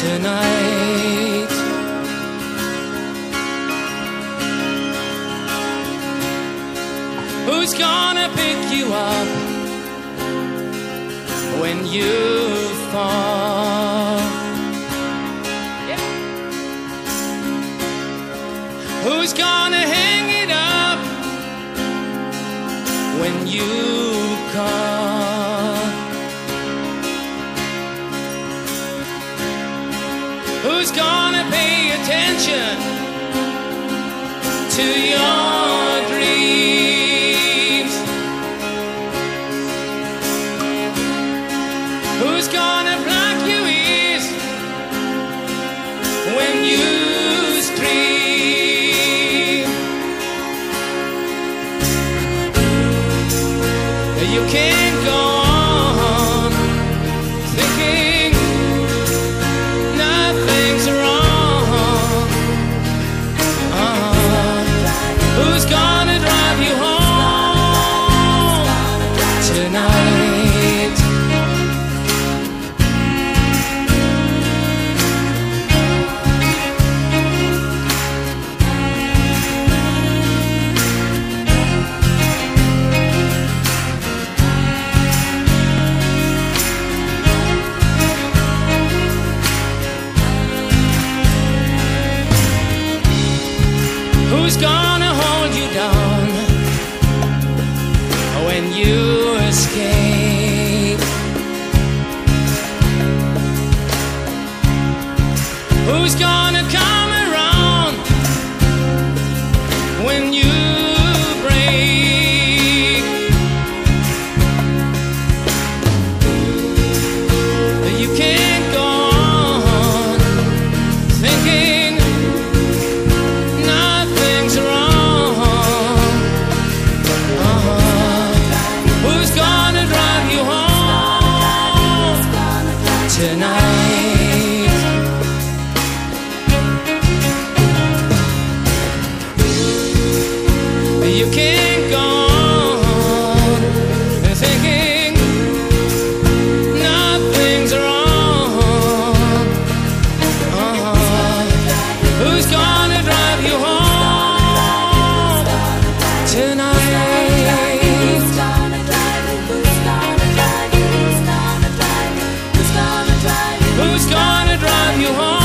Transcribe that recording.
tonight? Who's gonna pick you up when you fall? Who's gonna hang it up when you Who's gonna pay attention to your dreams? Who's gonna block your ears when you scream? You can't go Who's gonna come you can't go on thinking nothing's wrong. Uh-huh. Who's gonna drive you home tonight? Who's gonna drive you home?